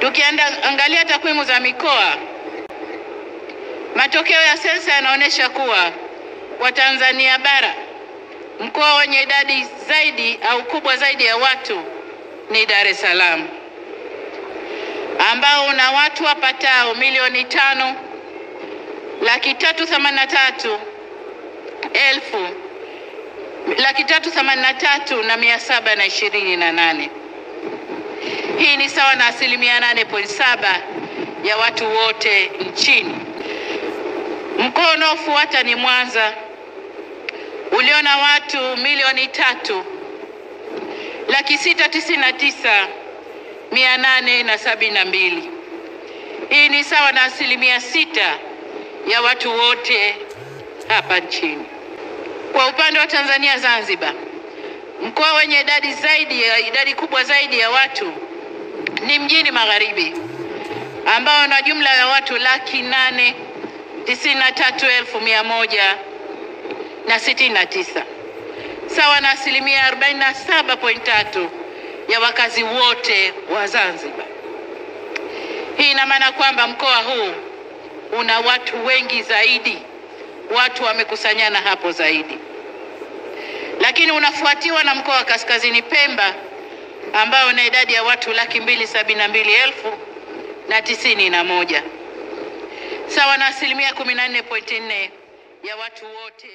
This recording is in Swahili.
Tukiangalia takwimu za mikoa, matokeo ya sensa yanaonyesha kuwa watanzania bara mkoa wenye idadi zaidi au kubwa zaidi ya watu ni Dar es Salaam ambao una watu wapatao milioni tano laki tatu themanini na tatu elfu laki tatu themanini na tatu na mia saba na ishirini na nane. Hii ni sawa na asilimia nane point saba ya watu wote nchini. Mkoa unaofuata ni Mwanza ulio na watu milioni tatu laki sita tisini na tisa mia nane na sabini na mbili. Hii ni sawa na asilimia sita ya watu wote hapa nchini. Kwa upande wa Tanzania Zanzibar, mkoa wenye idadi zaidi ya idadi kubwa zaidi ya watu ni mjini Magharibi ambao na jumla ya watu laki nane tisini na tatu elfu mia moja na sitini na tisa. Sawa na asilimia arobaini na saba point tatu ya wakazi wote wa Zanzibar. Hii ina maana kwamba mkoa huu una watu wengi zaidi, watu wamekusanyana hapo zaidi, lakini unafuatiwa na mkoa wa Kaskazini Pemba ambao na idadi ya watu laki mbili sabini na mbili elfu na tisini na moja. Sawa na asilimia kumi na nne point nne ya watu wote